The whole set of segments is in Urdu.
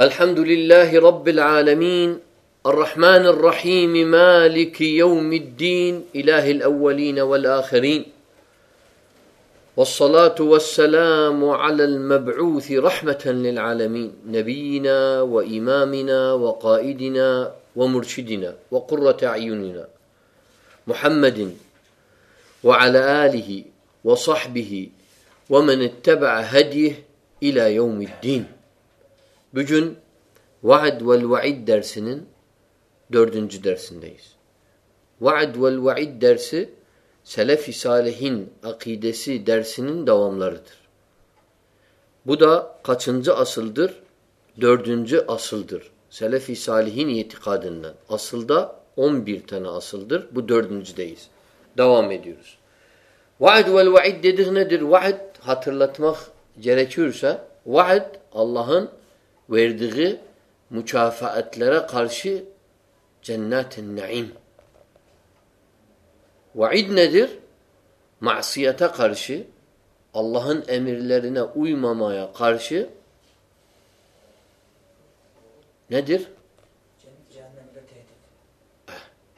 الحمد لله رب العالمين الرحمن الرحيم مالك يوم الدين إله الأولين والآخرين والصلاة والسلام على المبعوث رحمة للعالمين نبينا وإمامنا وقائدنا ومرشدنا وقرة عيوننا محمد وعلى آله وصحبه ومن اتبع هديه إلى يوم الدين بجن واحد ول واحد در سرد واحد ول واحد در سیلفال عقید دوا مل با کچھ اصل در درد اصل در سیلف حصال اصل دا اوم بیرتھن اصل در بردین واحد ول واحد واحد لتم جرچر سا واحد اللہ مچاف اتلا خرش جائ و ندیر معصی ات خرش اللہ خرش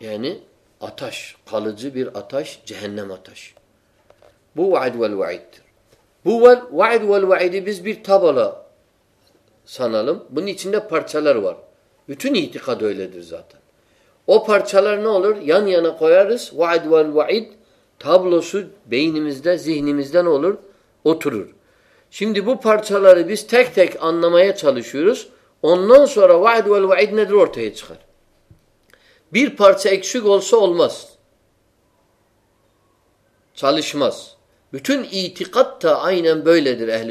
یعنی جہنم اتش بو وائد والی بول سنالم بنچن پٹ چلر یہ تک لدر وہ پچاور یا پٹ چلس تھک تھک اُن نمائش ہو سورا پکس مس چل مسن ایم لدر اہل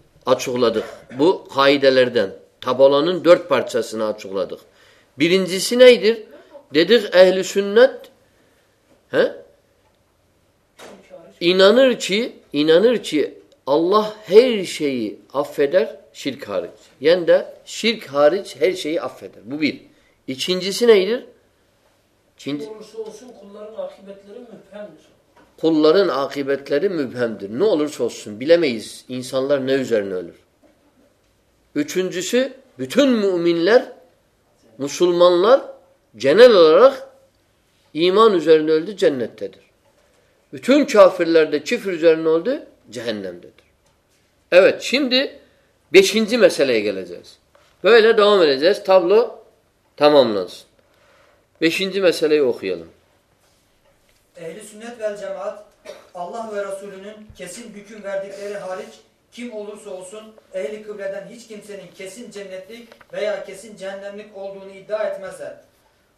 açıkladık. Bu kaidelerden. Tabalanın dört parçasını açıkladık. Birincisi neydir? Dedik ehli sünnet he? inanır ki inanır ki Allah her şeyi affeder şirk hariç. Yani de şirk hariç her şeyi affeder. Bu bir. İkincisi neydir? Kim olursa olsun kulların akıbetleri müphemdir. فلارن آقی بت لڑ نو السنہ لارنر یہ چند میر مسلمان لار ایماندہ چیف ریزرن جہن چند بی مسالے گیلے جس ڈر جس تب لو تمام بیشن سے مسالے وہ ehli sünnet vel cemaat Allah ve Resulünün kesin hüküm verdikleri hariç kim olursa olsun ehli kıbleden hiç kimsenin kesin cennetlik veya kesin cehennemlik olduğunu iddia etmezler.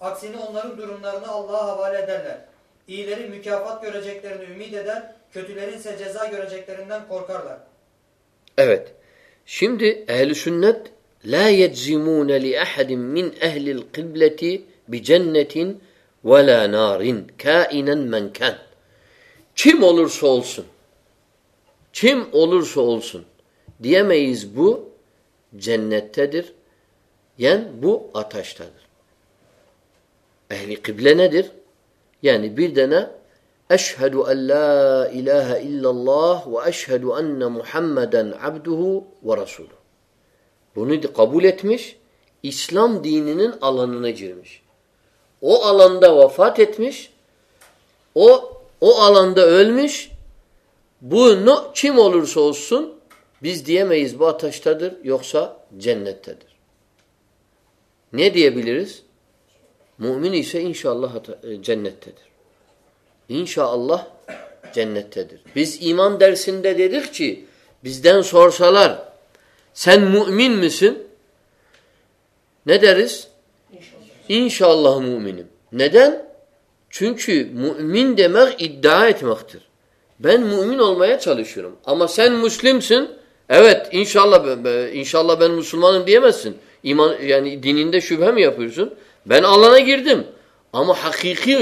Aksine onların durumlarını Allah'a havale ederler. İyilerin mükafat göreceklerini ümit eder, kötülerin ise ceza göreceklerinden korkarlar. Evet. Şimdi ehli sünnet la yezimun li ahadin min ehli'l kıbleti bi cennetin وَلَا نَارٍ كَائِنًا مَنْ كَنْ Kim olursa olsun, kim olursa olsun diyemeyiz bu cennettedir. yani bu ataştadır. Ehli kıble nedir? Yani bir dene اَشْهَدُ اَنْ لَا اِلَٰهَ اِلَّا اللّٰهُ وَاَشْهَدُ اَنَّ مُحَمَّدًا عَبْدُهُ وَرَسُولُهُ Bunu kabul etmiş, İslam dininin alanına girmiş. او عندہ وفات او او عندہ علمش بو نو چھیور سو سن بیس دیا میں اسبا تشدر یوکسا جنترس جنتر انشاء اللہ جنتر ایمان در سنکھی سور سلار سان سرس انشاء اللہ سن گردم حقیقی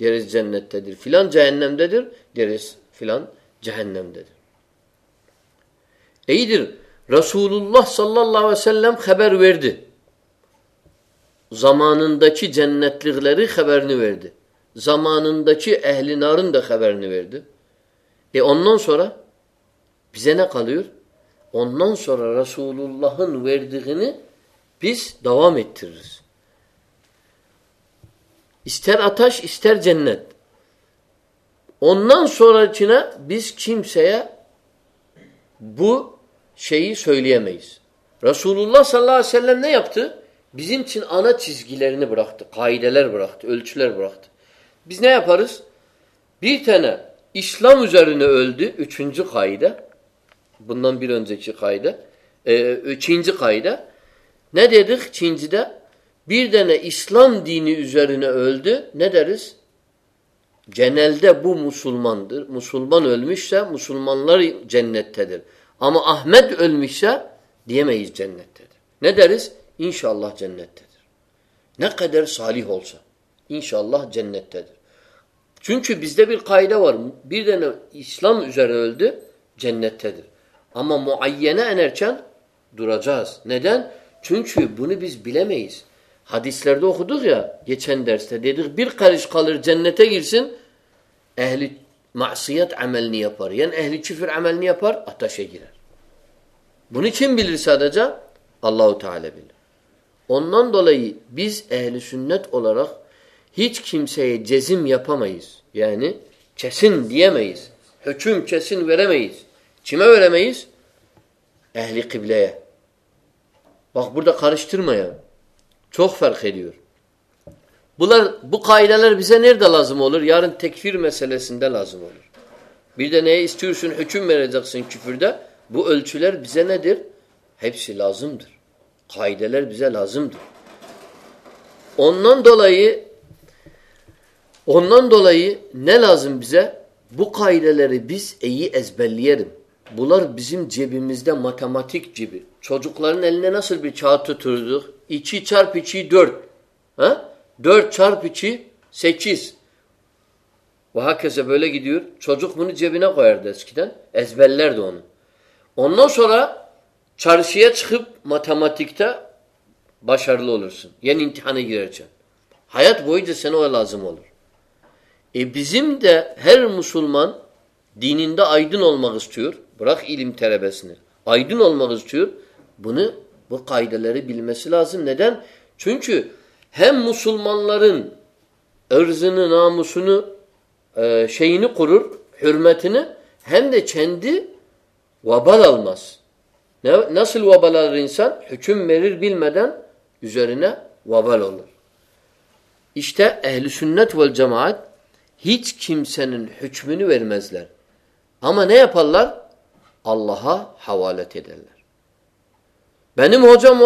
دیرس جنت فی الحال جہینس فی الحال جہین رسول اللہ صلی اللہ وسلم خبردمان دچی جنتر خبر نرد زمان دچی اہلینار خبر نردینا سورا رسول اللہ پیس دو اسٹر اتھاش اسٹیر جنام سر پیش بو شی سولیم رسول اللہ صاء اللہ نئی آنا چیز گیل کلر بڑا اِلیرم چین کھینچا بیردین اسلام دیندران احمد علمی چونچو اسلامت Hadislerde okuduk ya geçen derste dedik bir karış kalır cennete girsin ehli masiyet amelini yapar. Yani ehli küfür amelini yapar ateşe girer. Bunu kim bilir sadece? Allahu Teala bilir. Ondan dolayı biz ehli sünnet olarak hiç kimseye cezim yapamayız. Yani kesin diyemeyiz. Hüküm kesin veremeyiz. Kime veremeyiz? Ehli kıbleye. Bak burada karıştırmayalım. بولر جب متا م سجوک لینا وہاں سے متا ملرسن یا نو ملر دیر مسلمان دینی دئیڈنگ ٹور براک نے آئیڈنگ ٹُر بنہ بہ قید بل مسل سیدینسلمان لڑن عرض نام سر ہورمت نمند وبل المس نسل وبل سا ہمر بل مدینہ وبل عشتہ اہل سنت وال جماعت ہیچ چم سن ہر مزل امن فل اللہ حوالہ مفتمنگ چونچم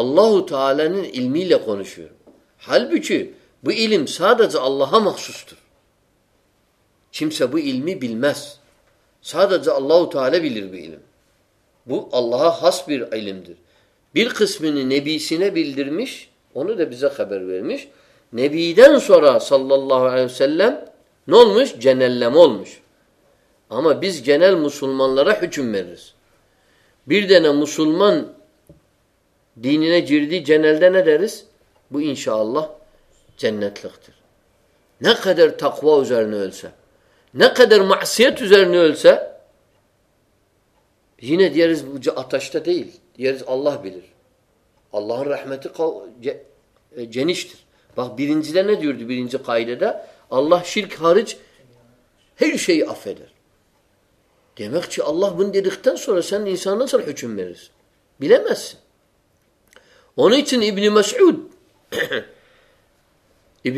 ان تعالیٰ علمی لکھو نشور حلب علم سادہ اللہ مخصوص چمسا بہ علمی بلمس صاحب اللہ تعالی بل بل بلّہ حسب در برخسم نبی سنہ بل درمشا دن صلی اللہ علیہ بردینہ مسلمان دین جردی بنشا اللہ جنت لختر ندر تھکو اُزار اللہ اللہ شرکشی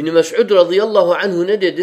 دیکھ چیز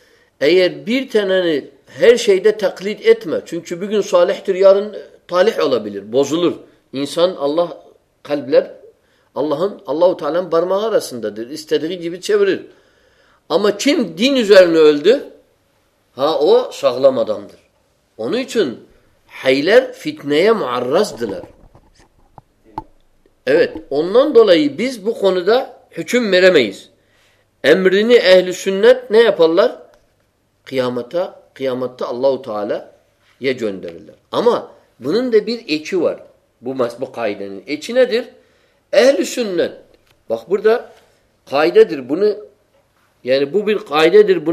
Eğer bir taneni her şeyde taklit etme. Çünkü bugün salihtir, yarın talih olabilir, bozulur. İnsan Allah kalpler Allah'ın Allahu Teala'nın parmağı arasındadır. İstediği gibi çevirir. Ama kim din üzerine öldü? Ha o sağlam adamdır. Onun için hayler fitneye muarrazdılar. Evet ondan dolayı biz bu konuda hüküm veremeyiz. Emrini ehli sünnet ne yaparlar? اللہ تعالیور درسبر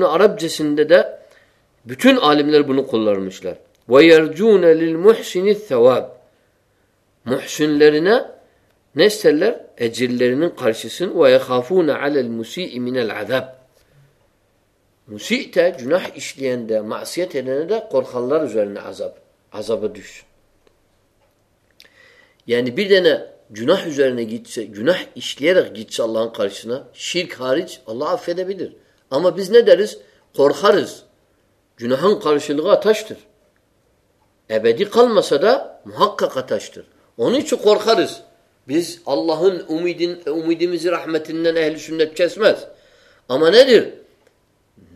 عرب جس بتن عالم ثواب محسن Musi'te günah işleyende, masiyet edene de korkanlar üzerine azap, azaba düş. Yani bir dene günah üzerine gitse, günah işleyerek gitse Allah'ın karşısına, şirk hariç Allah affedebilir. Ama biz ne deriz? Korkarız. Günahın karşılığı ataştır. Ebedi kalmasa da muhakkak ataştır. Onun için korkarız. Biz Allah'ın umidin umidimizi rahmetinden ehli sünnet kesmez. Ama nedir?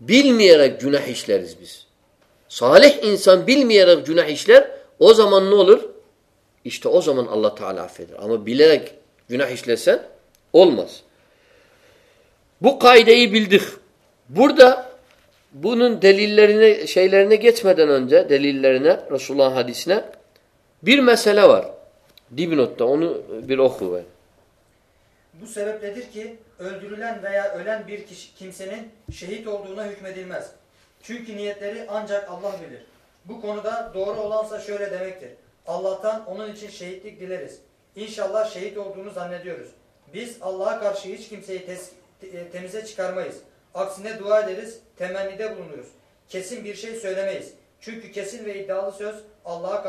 bilmeyerek günah işleriz biz. Salih insan bilmeyerek günah işler, o zaman ne olur? İşte o zaman Allah Teala affeder. Ama bilerek günah işlesen olmaz. Bu kaideyi bildik. Burada bunun delillerine, şeylerine geçmeden önce delillerine, Resulullah'ın hadisine bir mesele var. Dibnot'ta onu bir oku ver. اللہ تعالیٰ ان شاء اللہ شاہی بیس اللہ کارش کرے دعا دلسم اللہ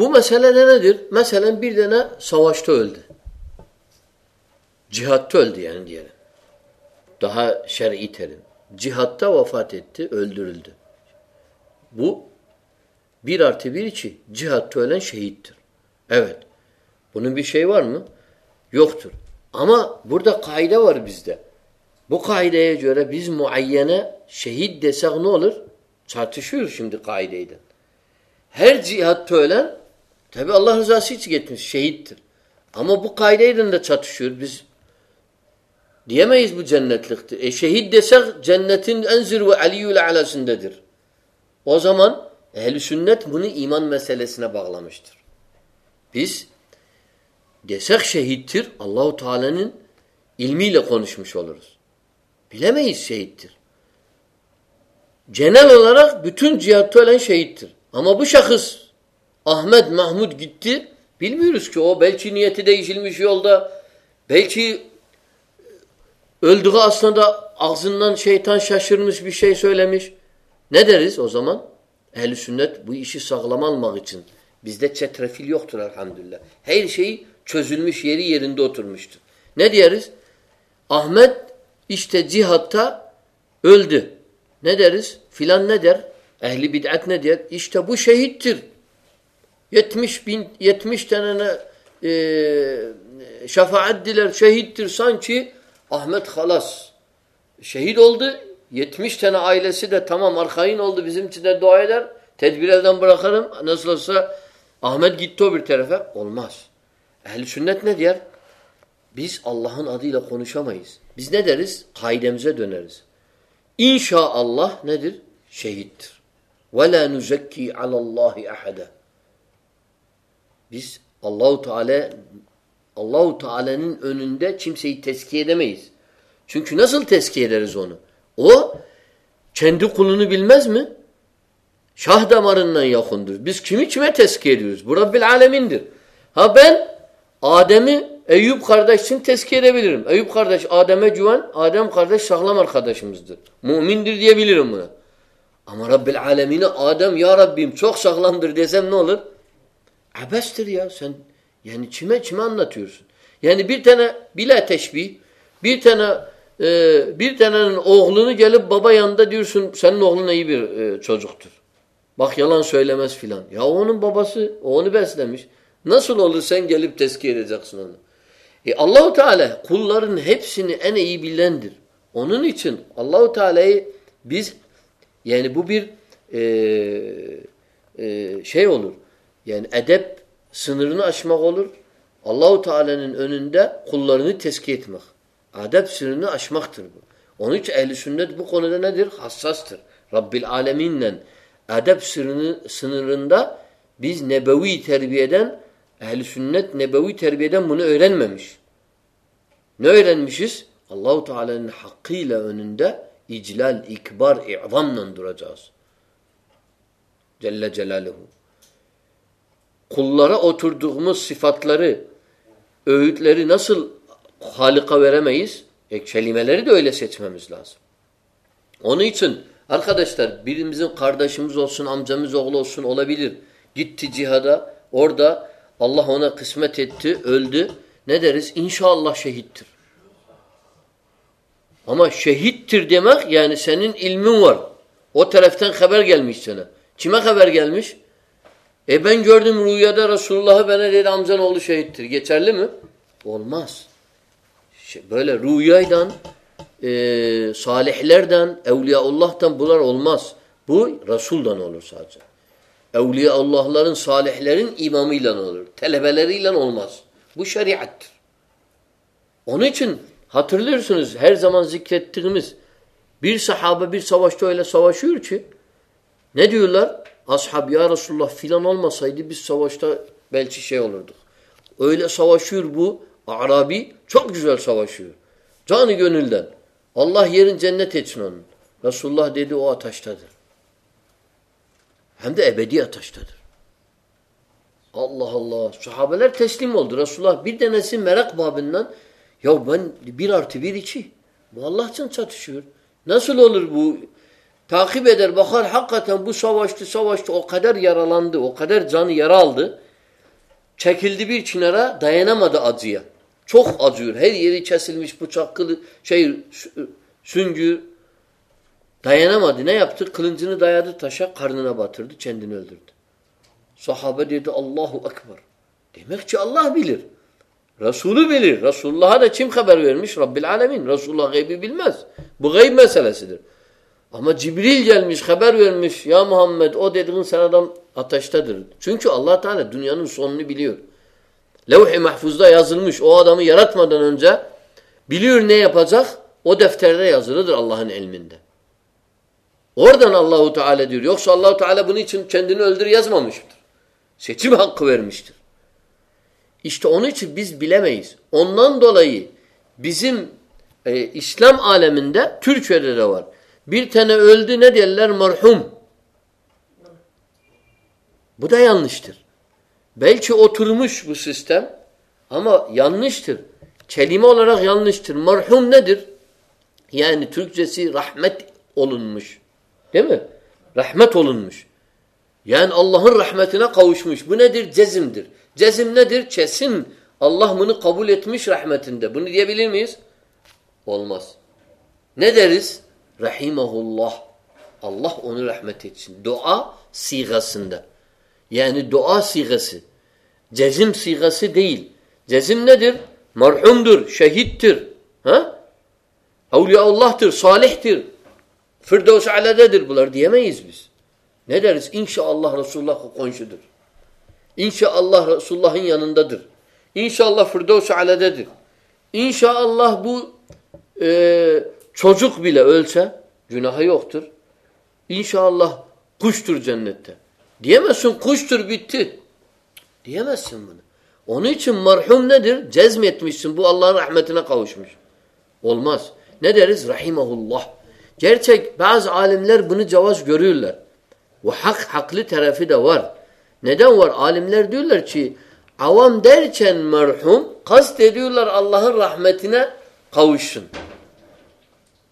بو میرے بوائے آئیے اللہ شہید ہما جنت لکھتے شہید اللہ تعالیٰ علمی لقون جی شہید اما بخص احمد محمود گیتہ چیلدغا اسی طرح شاہ شرمس نیدر اسہ یہ الحمد اللہ شیژم درمش نرس احمد اشتہ جہ الد نس فی الحال ندیر اہل اک ندیر اشتہ بہید تھر ن شفر شہید احمد خلس شہید الد یتمس اللہ عدیل اللہ ندر شاہدی اللہ اللہ تم سے ٹھسکیر وون اوہ چھ کھل مضم شاہ دم یخند بڑھ بین آدم ایوب خرد چمسم ایوب خرد آدم جور سغل ار خردم عدم یا رب چوکھ سکل یامہ چھمانہ تھیورسن یعنی تھنا بلچ بھی بابا یہ اندر دروسن سنگل نہ باقی مسئلہ فی الحال بابا سرس نہ سنو سینک اللہ تھا نی ایر چھن اللہ تھا الز یعنی ببیر شی وولور یعنی ادب سن اشماغ اللہ تعالیٰ ادب سر اشمختر اہل بہن ادبی تھربیش نشس اللہ تعالیٰ حقیل اجلال اخبار کھلا اوتر صفات لرے نسل حال قبیر اونچن جہادہ اوڑا اللہ قسمت شاہی تھر ہما شہید تھر دماغ خبر گیلمشن خبیر گیلمش E ben gördüm rüyada Resulullah'ı bana dedi Hamza'nın oğlu şehittir. Geçerli mi? Olmaz. İşte böyle rüyayla e, salihlerden evliyaullah'tan bunlar olmaz. Bu Resul'dan olur sadece. Evliyaullah'ların salihlerin imamıyla olur. Telebeleriyle olmaz. Bu şeriattır. Onun için hatırlıyorsunuz her zaman zikrettiğimiz bir sahabe bir savaşta öyle savaşıyor ki ne diyorlar? سوائ شرابی سوائ جان گل اللہ رسول اللہ رسول نسل بھو طاقبر بخار حقم بچ تو سوچر زندالہ دانہ مد عزیاوکھ ازیور سنجر دا مدن کلنچنے چیند صحابہ دے تو اللہ اکبر اللہ بلر رسول رسول چمخبر رسول بھئی احمد جبریلمس خبردم چونچو اللہ تعالیٰ حقوق اسلام عالم مرہم بدہ نشتر بل اوترمش بہت سسٹم ہم اس چیلی موڑ مرہم نحمت اولون مشہور رحمت اولون مش یہاں اللہ رحمتہ نزم در جزم نل قبول رحیم اللہ اللہ یعنی دعا سن جیزم سیغا مرحم شہید اللہ رس اللہ سوچھ بلسر ان شاء اللّہ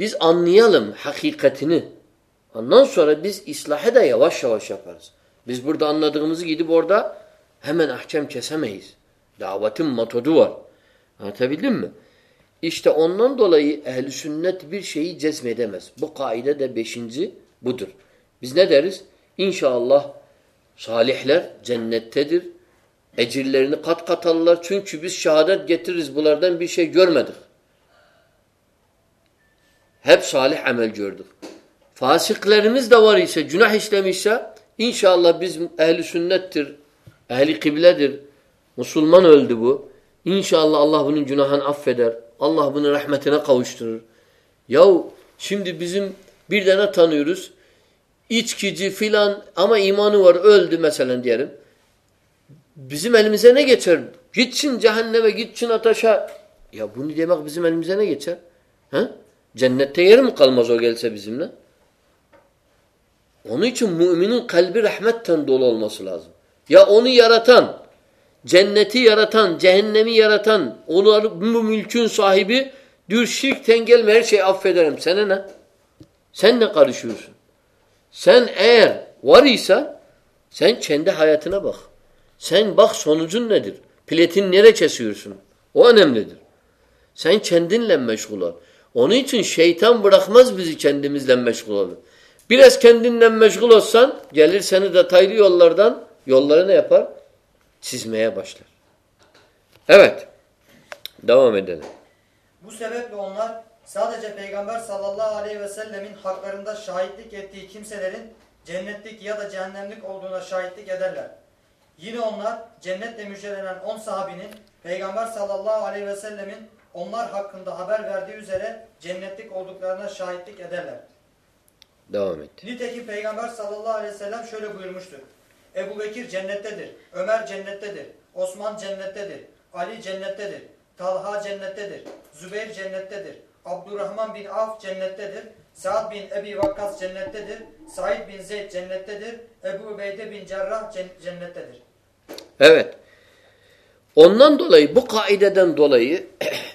بس امنی عالم حقیقت نن سر اِسلح شر بوڑ ان بوڑھ دا حمنہ چمچ ہمشتہ اون طی اہل بر شمس بہ دہشن زر اِنشاء اللہ سالہ اللہ چن چھبیس شہادت الردم جرمد ان شاء اللہ اللہ جناحان اللہ رحمتہ یو سند بزم بردا نتنس ایچ کچھ فی الحال سن بخ سم ندر سن چند Onun için şeytan bırakmaz bizi kendimizle meşgul olur. Biraz kendinle meşgul olsan gelir seni detaylı yollardan yolları ne yapar? Çizmeye başlar. Evet. Devam edelim. Bu sebeple onlar sadece Peygamber sallallahu aleyhi ve sellemin haklarında şahitlik ettiği kimselerin cennetlik ya da cehennemlik olduğuna şahitlik ederler. Yine onlar cennetle müjdelenen on sahabinin Peygamber sallallahu aleyhi ve sellemin Onlar hakkında haber verdiği üzere cennetlik olduklarına şahitlik ederler. Devam et. Nitekim Peygamber sallallahu aleyhi ve sellem şöyle buyurmuştur. Ebu Bekir cennettedir. Ömer cennettedir. Osman cennettedir. Ali cennettedir. Talha cennettedir. Zübeyir cennettedir. Abdurrahman bin Af cennettedir. Saad bin Ebi Vakkas cennettedir. Said bin Zeyd cennettedir. Ebu Ubeyde bin Cerrah cennettedir. Evet. Ondan dolayı bu kaideden dolayı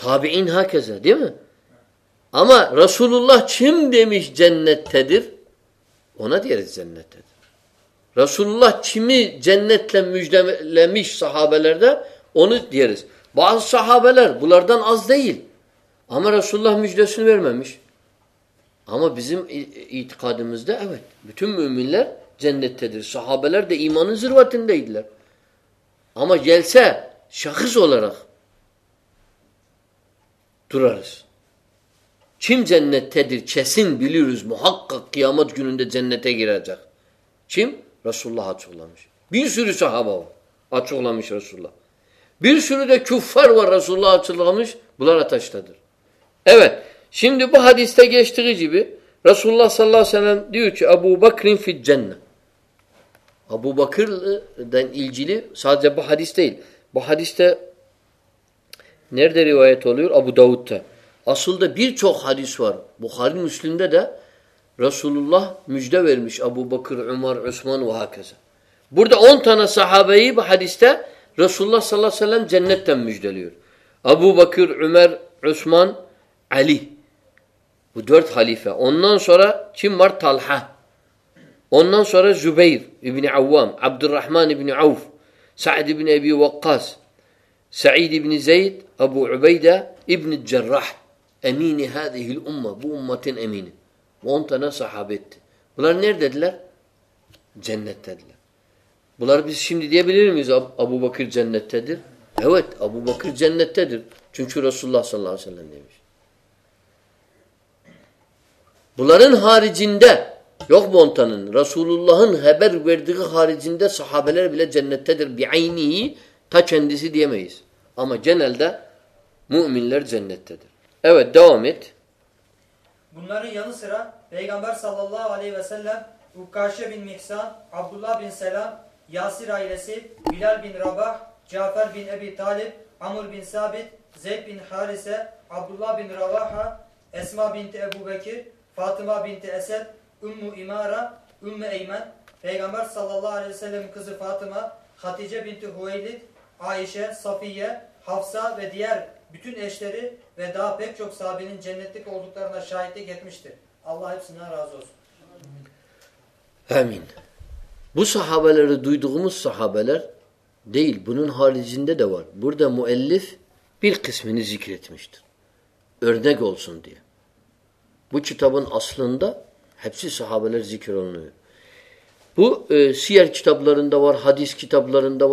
سابہ سا دما رسول اللہ دش جنت تھوڑی جنتر رسول اللہ چم جنت صاحب الر اونت یارس بہ آ سحاب الا رسول اللہ مجھے اما بزم عیت خادم صاحب لل مان ضرور اما جیل سہ شخص اولر اخ رس اللہ رسول رسول رسول ابو بخر فی جن ابو بکر جل سب حادثہ عیل بہ حادثتہ رس ابو بکیور عمر عثمان صحاب رسول صلیم جنور ابو بکیر عمر عثمان علی بر خالی سورا زبئی عوام عبد الرحمان ابن اوف شاہ اب وقاص سعيد بن زيد أبو عبيدة ابن الجراح أمين هذه الأمة بأمة أمينة وأنت أنا صحابت Bunlar nerededirler? Cennettedirler. Bunlar biz şimdi diyebilir miyiz? Abu Bakır cennettedir. Evet Abu Bakır cennettedir. Çünkü Resulullah sallallahu aleyhi ve sellem demiş. Bunların haricinde yok mu ontanın? Resulullah'ın haber verdiği haricinde sahabeler bile cennettedir. Bi aynihi ta kendisi diyemeyiz. Ama genelde müminler cennettedir. Evet devam et. Bunların yanı sıra Peygamber sallallahu aleyhi ve sellem Ukkaşe bin Miksan, Abdullah bin Selam, Yasir ailesi, Bilal bin Rabah, Cafer bin Ebi Talib, Amr bin Sabit, Zeyd bin Harise, Abdullah bin Ravaha, Esma binti Ebu Bekir, Fatıma binti Esed, Ümmü İmara, Ümmü Eymen, Peygamber sallallahu aleyhi ve sellem kızı Fatıma, Hatice binti Hüveylid, ب صحاب دہاب الہ دور بر دہ مولف پیر قسم ذکر اردو گول سند باپ اصل حفصی صحابل ذکر سیار کتاب لرندور حادیث کتاب لڑندا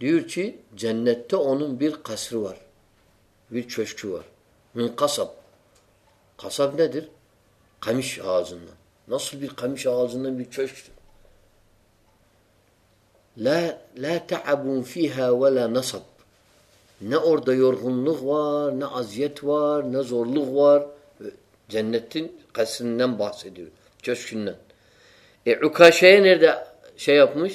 ڈیور چی جنت تو اونم بال کسرور بل چھچور کسب خسب ندر خمش آوز نم نمش آبی نصب نہ ارد لہور نزیتوار نظر لوہنت کسر نم باس چشن شیئر شیپ مش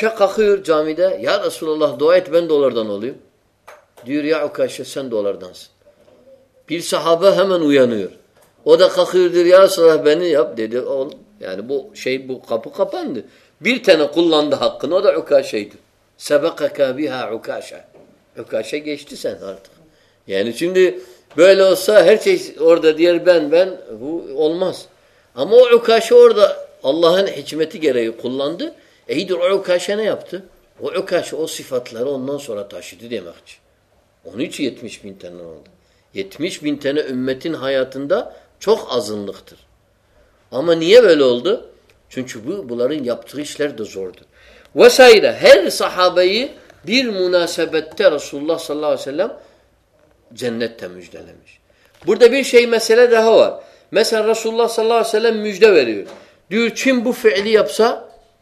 شاق جامعہ یار رس اللہ دولرس ہمیں عزم لختر امن چنچھا رسول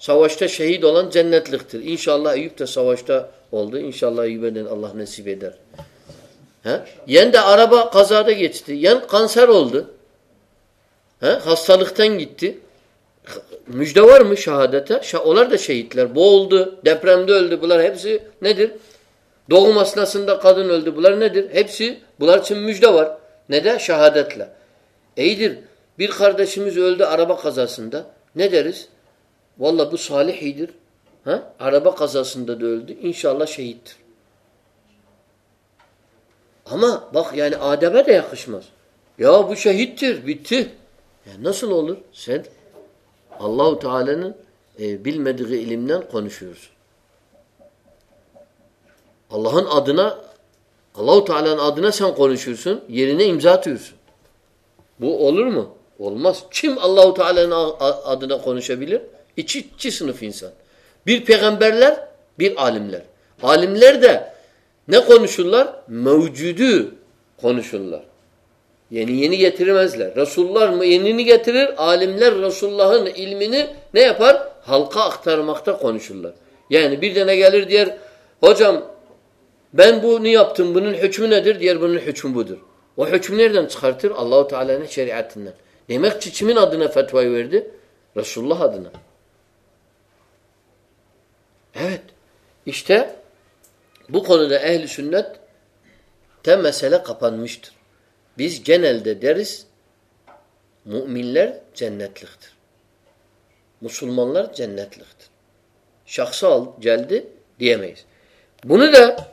سواشتہ شہید ان شاء اللہ انشاء اللہ عید اللہ نصیبر یا عربہ یا کانسر اولدوار شہادت مسل سندر حفصوار عربہ و سہ ادر اربہ قزا سند ان شاء اللہ شاہید اما بخے شہید اللہ تعالیٰ خونی اللہ ادنہ اللہ تعالیٰ ادنہ سم قونیفی سن امزات ہی سن بھو اولرم اللہ تعالیٰ قونی شبل یہ چی صنفیسان بھر پھیم برل بیر عالم لر عالم لر دہ نوش اللہ موجود خونش اللہ یعنی رسول عالم لیر رسول حلقہ اختر مختر خونش اللہ حوچم بینیم بن ہوں ہوچم بودرم اللہ تعالیٰ رسول اللہ ادنہ بول اہل سنت کپتر جنت لختر مسلمان لڑ جنت لختر شخص من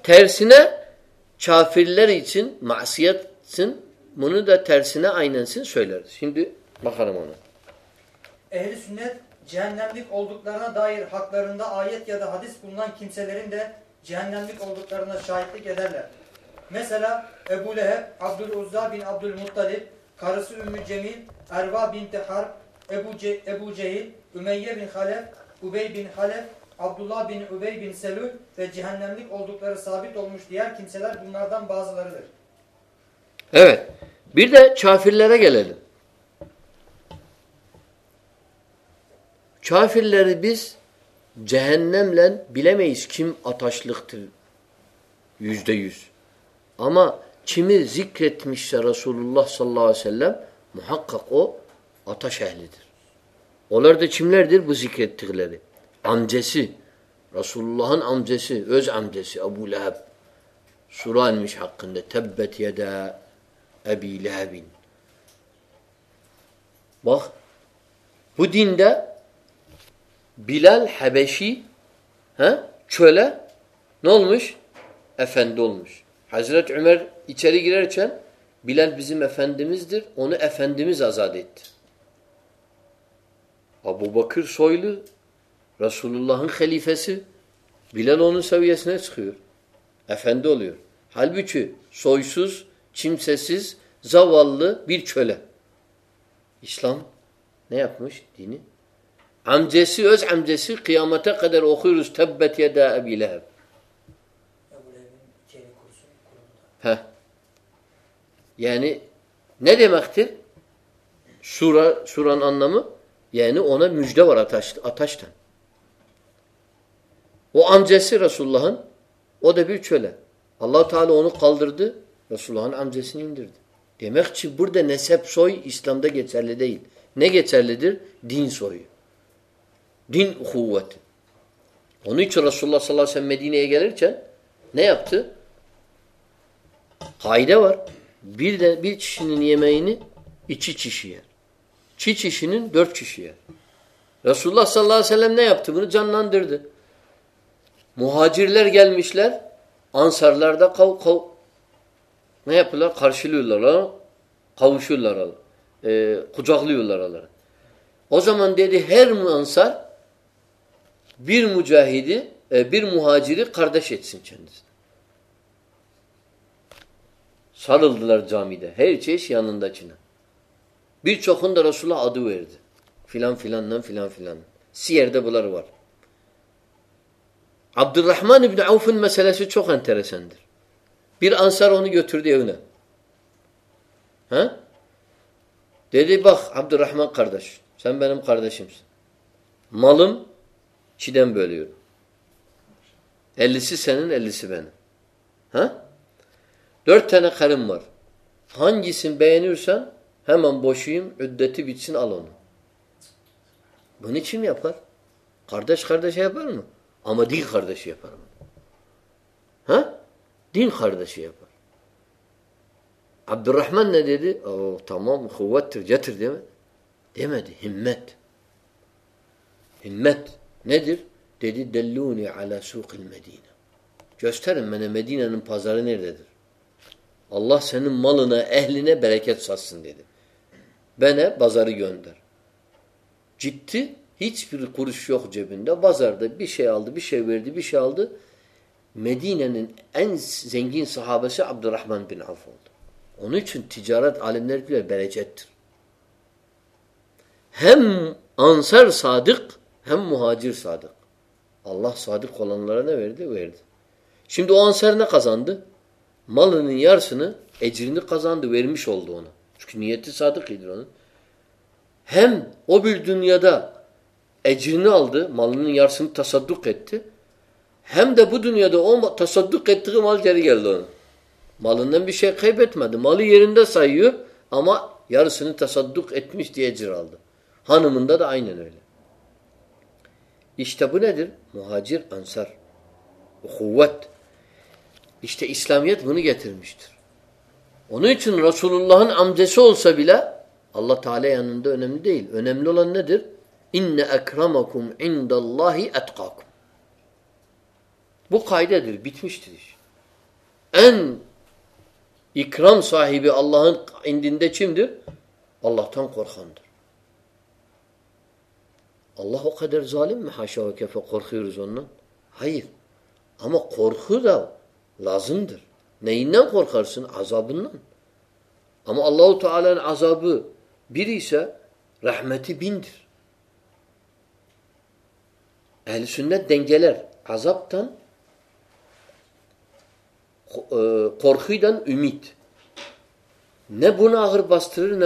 تھر سنہ شاف سن معاسی سن بھون دا تھیر سنا آئین سیلر cehennemlik olduklarına dair haklarında ayet ya da hadis bulunan kimselerin de cehennemlik olduklarına şahitlik ederler. Mesela Ebu Leheb, Abdül Uzza bin Abdül Muttalip, karısı Ümmü Cemil, Erva binti Harp, Ebu, Ce Ebu Cehil, Ümeyye bin Halef, Ubey bin Halef, Abdullah bin Ubey bin Selül ve cehennemlik oldukları sabit olmuş diğer kimseler bunlardan bazılarıdır. Evet. Bir de çafirlere gelelim. چھ لر بیس جہین نیم لین اتش دمام جی کت رسول صلاح وسلام مح کاشر چھمل در بک تھر جیسی رسول بلال حبیشی چھولہ نول مش ایفین حضرت عمر بلال ایفینت ابو بخر سیل رسول اللہ خلیفہ سے بل ایفین حلبھ سویس چمس زوالہ اِسلام دین ہم جیسے ہم جیسے انہیں مجھے اتھاشٹ ہم جیسے رسولن دبی چلے اللہ تعالیٰ انلدردے رسولن ہم جیسے دکھ چی بڑ دے نیسب سوئی اسلام د گیت سردی نی گیت چار دین سوئی رسلام چی چینے محاذر لڑ گیل مسلر آنسار لڑکی اجامان دے ہیرسار چوان تھے تھر دے دے بخ آبدم کرد ملم سنم بوشیم سنون خرد خرد یا پردی یادر عبد الرحمان نے صاحب سے عبدالرحمان بن حافول تجارت صادق ہم مہازر صادک اللہ صاحق ولند سندوآن سر نا خزاند مل نے یارس میں ایجرین کذاندیردونی سادک دنیا دا ایجرین الد ملن یارس تصدیم دنیا دسدر ملنا بھی شیک مل سی آماسن تصدیش ہاندہ آئی نو اسلامیتر صاحب اللہ خاند اللہ ہمر نہیں نا کور خرچ اللہ تعالی رحمتی نا بُنا اگر بسر نہ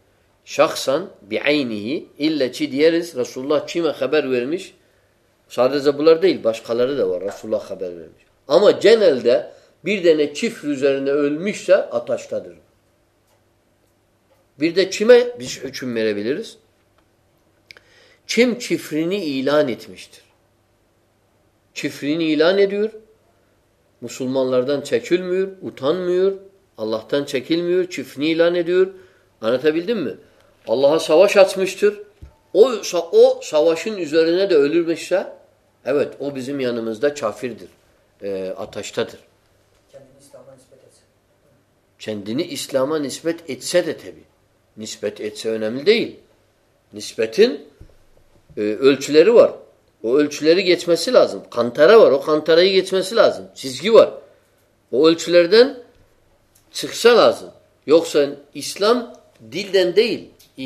لردن میور اتان میور چھفنی دور اللہ شاشر چند نسبت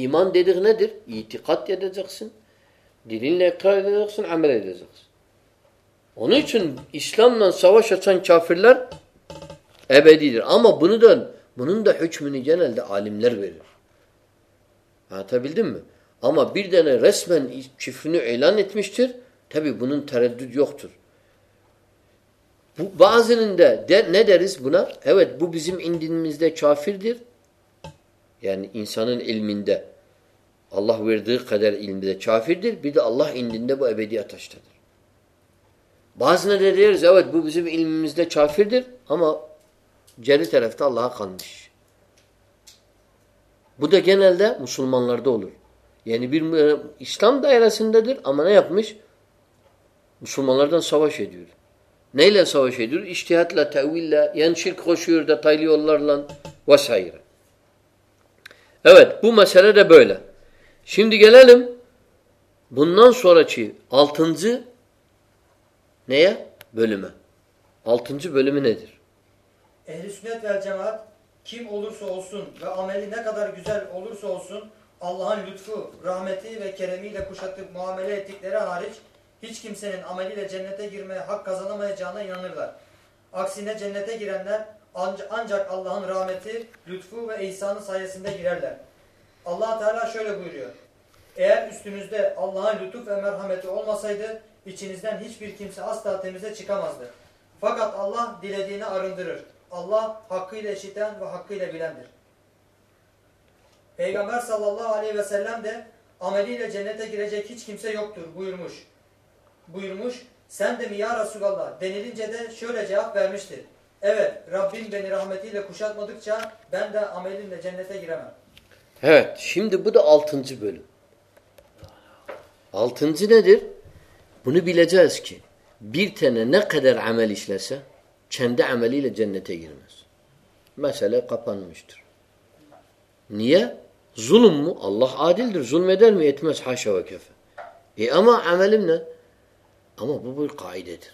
İman dedik nedir? İtikat edeceksin. Dilinle ikrar edeceksin, amel edeceksin. Onun için İslam'la savaş açan kafirler ebedidir. Ama bunu da, bunun da hükmünü genelde alimler verir. Anlatabildim mi? Ama bir tane resmen çiftini ilan etmiştir. Tabi bunun tereddüt yoktur. Bu, bazının da de, ne deriz buna? Evet bu bizim indinimizde kafirdir. یعنی اِنسان علمی دہ اللہ ودر عل چافر در دہدی باض ندیر علمی در ہم جرف تو اللہ خانش بہ جل دہ مسلمان لڑ دول یعنی اسلام دہرا سندہ در امن اپ مسلمان سوا شدور نئی لہ سوا شدور اشتحاد Evet bu mesele de böyle. Şimdi gelelim bundan sonraki altıncı neye? Bölüme. Altıncı bölümü nedir? Ehl-i sünnet vel cemaat kim olursa olsun ve ameli ne kadar güzel olursa olsun Allah'ın lütfu, rahmeti ve keremiyle kuşatıp muamele ettikleri hariç hiç kimsenin ameliyle cennete girmeye hak kazanamayacağına inanırlar. Aksine cennete girenler ancak Allah'ın rahmeti, lütfu ve ihsanı sayesinde girerler. allah Teala şöyle buyuruyor. Eğer üstünüzde Allah'ın lütuf ve merhameti olmasaydı, içinizden hiçbir kimse asla temize çıkamazdı. Fakat Allah dilediğini arındırır. Allah hakkıyla işiten ve hakkıyla bilendir. Peygamber sallallahu aleyhi ve sellem de ameliyle cennete girecek hiç kimse yoktur buyurmuş. Buyurmuş, sen de mi ya Resulallah denilince de şöyle cevap vermiştir. Evet, Rabbim beni rahmetiyle kuşatmadıkça ben de amelimle cennete giremem. Evet, şimdi bu da altıncı bölüm. Altıncı nedir? Bunu bileceğiz ki bir tane ne kadar amel işlese kendi ameliyle cennete girmez. Mesele kapanmıştır. Niye? Zulüm mu? Allah adildir. Zulmeder mi? Etmez. Haşa ve kefe. E ama amelim ne? Ama bu bir kaidedir.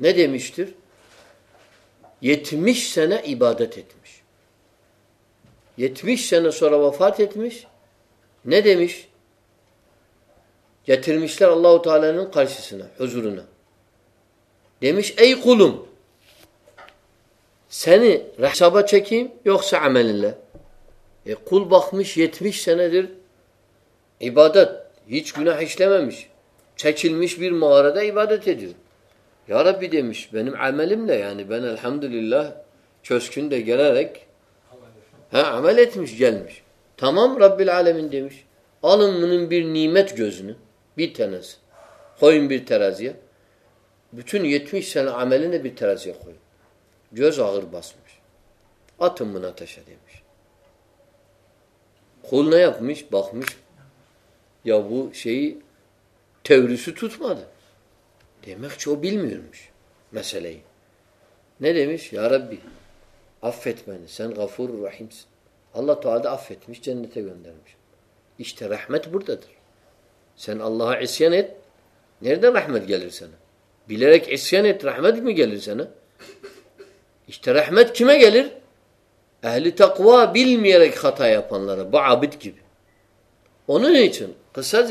نش ترتمس سن عبادتمش سنہ سر وفات ہس نمش یاتھر مش تو اللہ تعالیٰ نرسن حضورہ دمس اے کلم سن رسابت چھک یو سا كل بخمس يت مس سنہ در عبادت يہ كن ہچ ليما مش چچين مش بير محرتہ عبادت ہے در یا ربی دہ الحمد للہ چون دہرارک جلمش تمام ربی العالمس اولم ان نی مت جزنس ہوم بترازیا بھنسے بتراضیا کھل جگہ بس مش اوتھما سا کھول نیا بخم یا بھو سی ٹھیور سر سن غفور رحم اللہ تعالیٰ عفیت عشتر رحمت برتا سن اللہ عشیانت رحمت سن بلیر عشیت رحمت مہل سنہ عشتر رحمت کی ما گل تک ون چن قصاس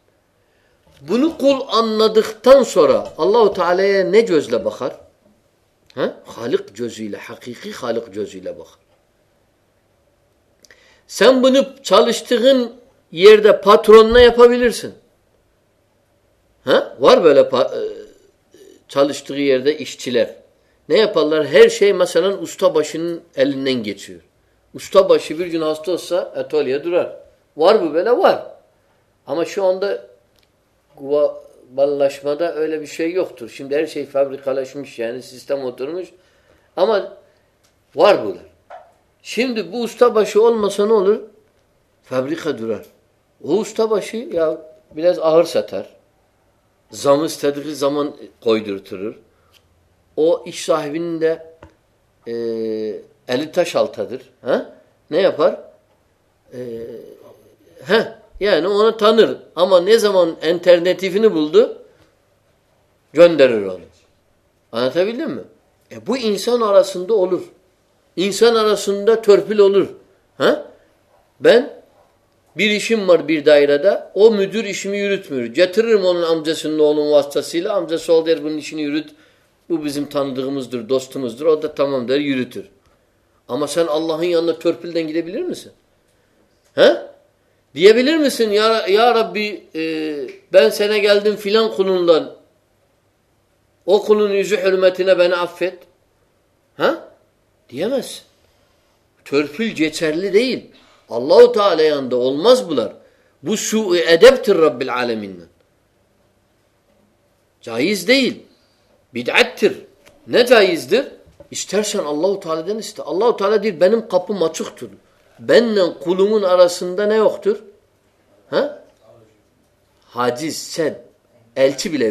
Bunu kul anladıktan sonra Allahu Teala'ya ne gözle bakar? Ha? Halık gözüyle, hakiki halık gözüyle bakar. Sen bunu çalıştığın yerde patronla yapabilirsin. Ha? Var böyle çalıştığı yerde işçiler. Ne yaparlar? Her şey mesela usta başının elinden geçiyor. Usta başı bir gün hasta olsa atölye durar. Var bu böyle? Var. Ama şu anda تھرمسدر زمان کو شال تھر یہ نا تھانے بولدار بو اِن سان آسن سن ترفیل مزدور اسمرت میر جیتھر مزدور مزدور ہمارا سن ہاں جائز دہیز درس اللہ تعالیٰ دینم کپ مچھ بین کل اراسندہ نہیں وختر ہاں ہاجیز ایل چی بھیر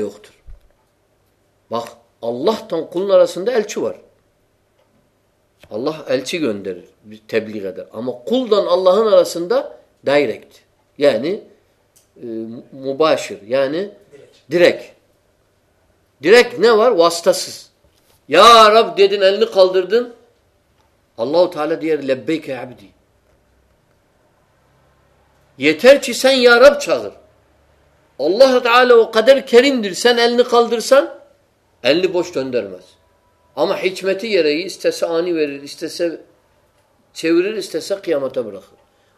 اللہ کل ناراسندر اللہ ایلچی اللہ سندہ ڈائریکٹ یعنی مبر یعنی ڈیریک ڈیریکار واسطاس یار آپ دے دن کل دردن اللہ دیا لب دی Yeter ki sen ya Rab çağır. Allah Teala o kader kerimdir. Sen elini kaldırsan elini boş döndürmez. Ama hikmeti gereği istese ani verir, istese çevirir, istese kıyamata bırakır.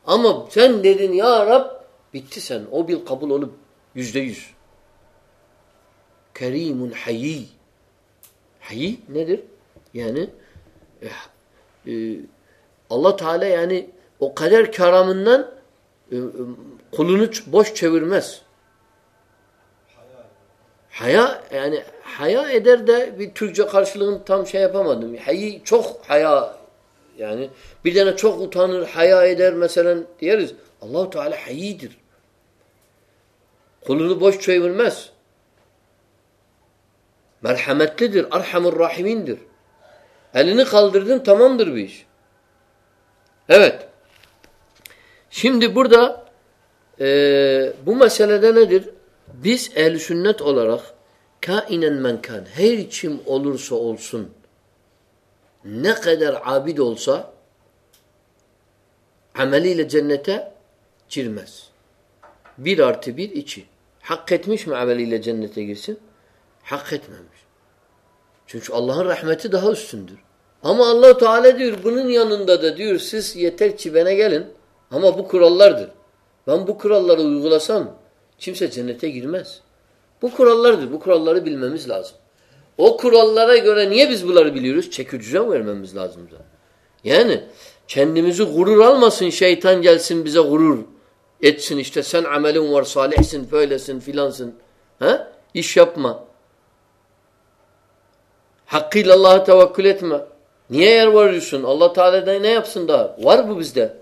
Ama sen dedin ya Rab bitti sen. O bil kabul olup yüzde yüz. Kerimun hayyi. Hayyi nedir? Yani eh, e, Allah Teala yani o kader keramından بس چھ میس ہایا ٹھیک چوکی چوکان در این کال دردن تھمام در بیس جنت چرمس بیر آرت بیر حقمشم عملی حقم اللہ ہم بلر در ہم بر اللہ سم چیمسمس بخر اللہ دھر بخر اللہ اللہ نیم گرمسن بجا گر آم لوگ اللہ تلیہ اللہ تعالی آپ د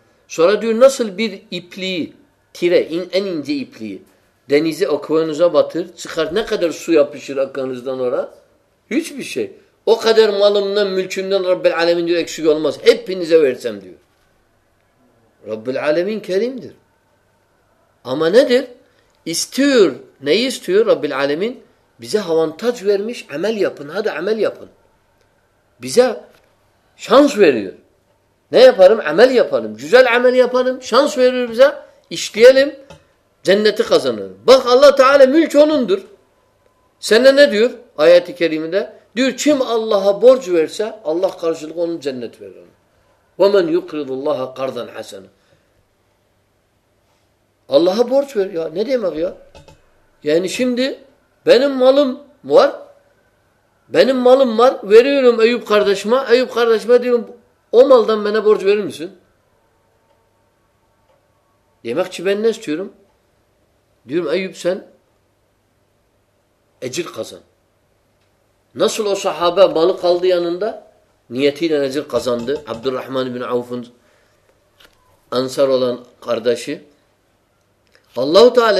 ربل آلمی اپنالی اپن نیا فارم آیا فارم جی فارم سنسا لم جنت بخ اللہ تعالی دور سین دور آیاتی اللہ کردن اللہ بور دے مرم دے بینم معلوم مر بین معلوم مرم ایوب کردم ایوب کردہ او ملدم میں بور جمس یہ سلو سہندا عبد الرحمان بن اوفنس اللہ تعالی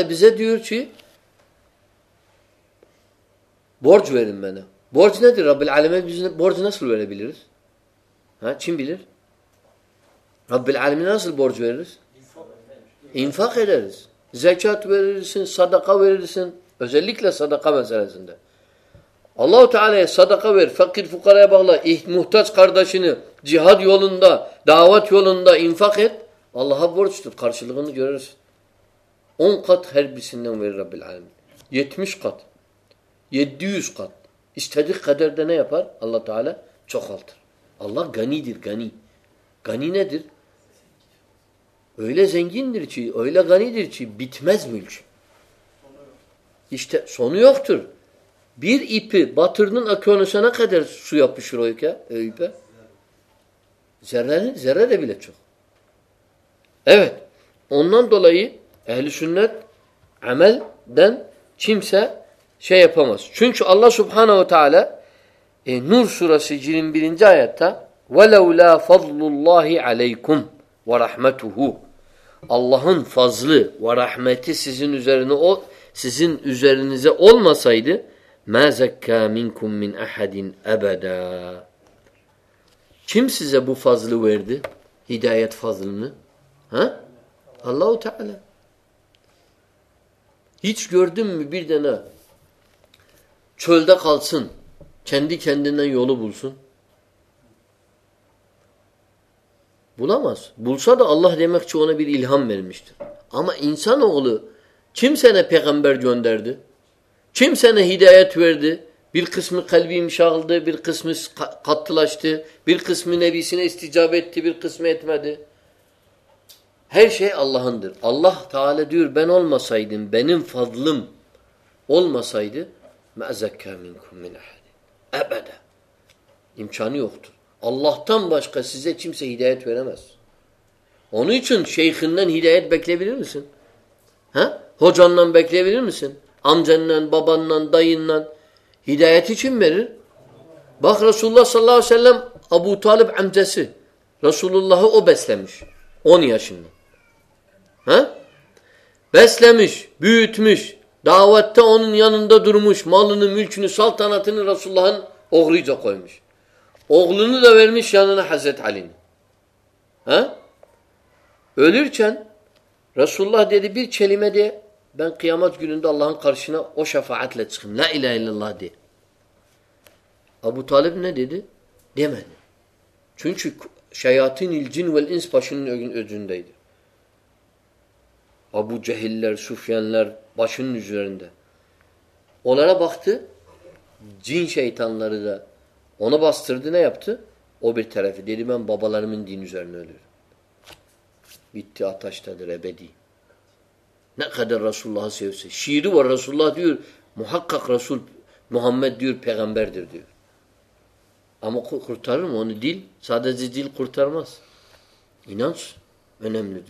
علیہ میں نے ربل آلمی اللہ جیحدہ دعوت اللہ خرچ لگ اون ربل عالمی اللہ تعالی چخت اللہ غنی در غنی غنی ندر زنگی در چیل غنی درچی سونتر بیر بتر سن سی شروع اولا سہ شیف سن سہ سبحانہ E Nur surası 21. ayette وَلَوْ لَا فَضْلُ اللّٰهِ عَلَيْكُمْ وَرَحْمَتُهُ Allah'ın fazlı ve rahmeti sizin üzerine o sizin üzerinize olmasaydı مَا زَكَّى مِنْكُمْ مِنْ اَحَدٍ اَبَدًا Kim size bu fazlı verdi? Hidayet fazlını? Ha? Allah-u Teala. Hiç gördün mü bir tane çölde kalsın, چند چند نئی بول سن بولو مس بولسا تو اللہ دمکام آنسان اول چم سے نہ پھیمبیر جوم سہ ہدایت وال قسم خلبی بالقسمس قتلش تال قسم سجابس ہے اللہ اللہ تعالیٰ بین المسم بینم فضلم اذ اللہ شیخ ہدایت ہم ہدایت ہی بخ رسول صبو طالب احمد سے رسول اللہ عب اسلش اونیشنشمش دعوت تو اونوں دودم مل مل چلطانات رسول اوغلس اگلے نیش حضرت علی نیل چند رسول چل مہ قیامت گیند اللہ کرشنہ اوشفاس نا دے ابو طالب نی دے مجھے شائع ابو جہید لہر صوفین لہر باسن نظر ادارہ بخت جیسے ہی تربا استردے نا آپت ابیر تھر دے دیما بابالار مندی نظر یہ بدی نہ رسول شیرو رسول محمد پیغام بیرو کورتارل سادا جیل کورتار مس این ہمر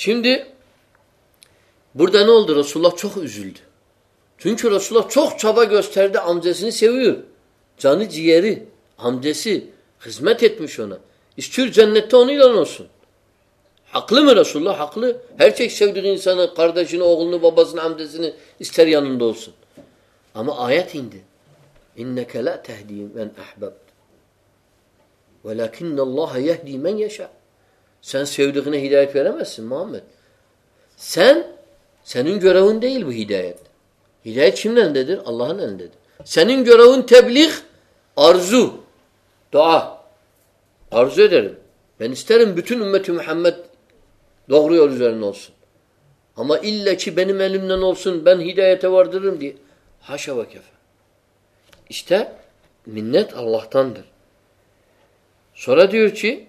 سند بڑ رسول زلد سنچ رسول چوک چھپہ گھر دم دس نو زیری ہم دس حضمتہ اسٹر جنو س حقل میں رسول حقل ہر چیک سی سن کر دن اوغل بابا سم دس تر سن ہم آیا سن سکے محمد سین سین جور دے بھو ہدایت ہدایت اللہ جوراؤن تھے عرض تو عرض ہے حمد لوگ عرض ہم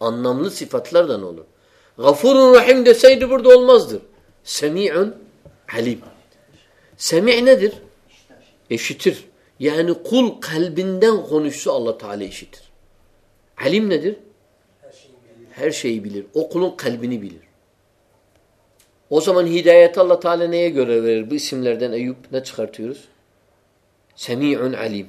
Anlamlı sifatlardan olur. Gafurun rahim deseydi burada olmazdır. Semi'un halim. Semi' nedir? Eşitir. Yani kul kalbinden konuşsa Allah Teala eşitir. Halim nedir? Her şeyi bilir. O kulun kalbini bilir. O zaman hidayet Allah Teala neye göre verir? Bu isimlerden Eyüp ne çıkartıyoruz? Semi'un alim.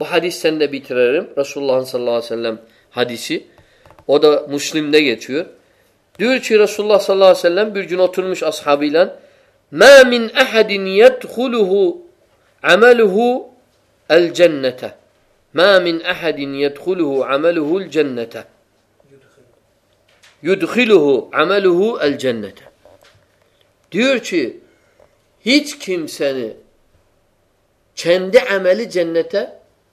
يُدْخِلُهُ رسول اللہ Diyor ki رسول اللہ صلی اللہ cennete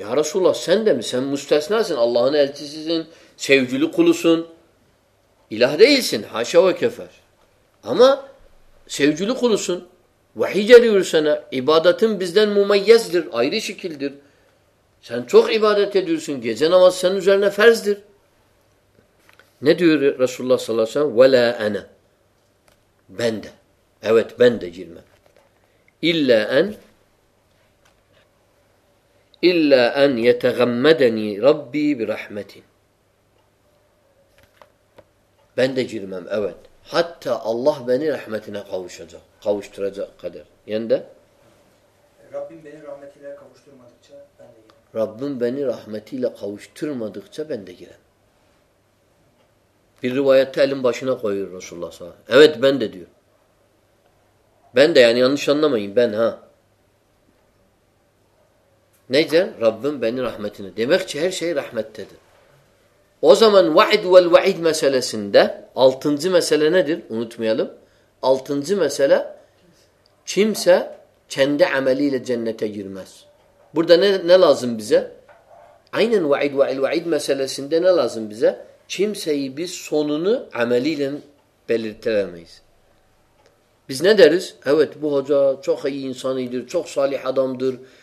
یار اللہ ہما سو کلو سنجیدو عبادت رسول الا ان يتغمدني ربي برحمه ben de girmem evet hatta Allah beni rahmetine kavuşacak kavuşturacak kadar. yani de Rabbim beni rahmetiyle kavuşturmadıkça ben de girmem Rabbim beni rahmetiyle kavuşturmadıkça ben de girmem bir rivayette elin başına koyuyor Resulullah sallallahu aleyhi ve sellem. Evet ben de diyor. Ben de yani yanlış anlamayın ben ha. Necer? Rabbim beni rahmetine. Demek ki her şey rahmettedir. O zaman vaid vel vaid meselesinde altıncı mesele nedir? Unutmayalım. Altıncı mesele kimse kendi ameliyle cennete girmez. Burada ne, ne lazım bize? Aynen vaid vel vaid meselesinde ne lazım bize? Kimseyi biz sonunu ameliyle belirtilemeyiz. Biz ne deriz? Evet bu hoca çok iyi insanıydır, çok salih adamdır.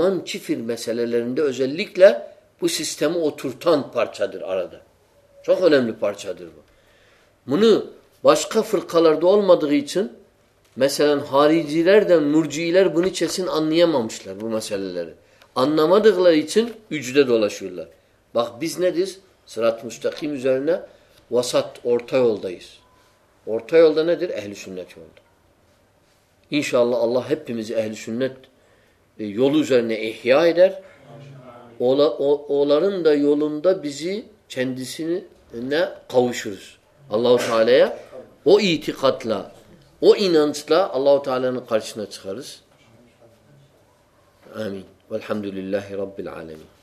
مانچ میسل پچیس تھام پارچر آردا سکول میسلم مرجیلات یو لو سر نا لیندیسی نا کوش اللہ تعالی او یہ کتلہ او یہسلا اللہ تعالی نے کچھ نہ چرسمد اللہ رب المین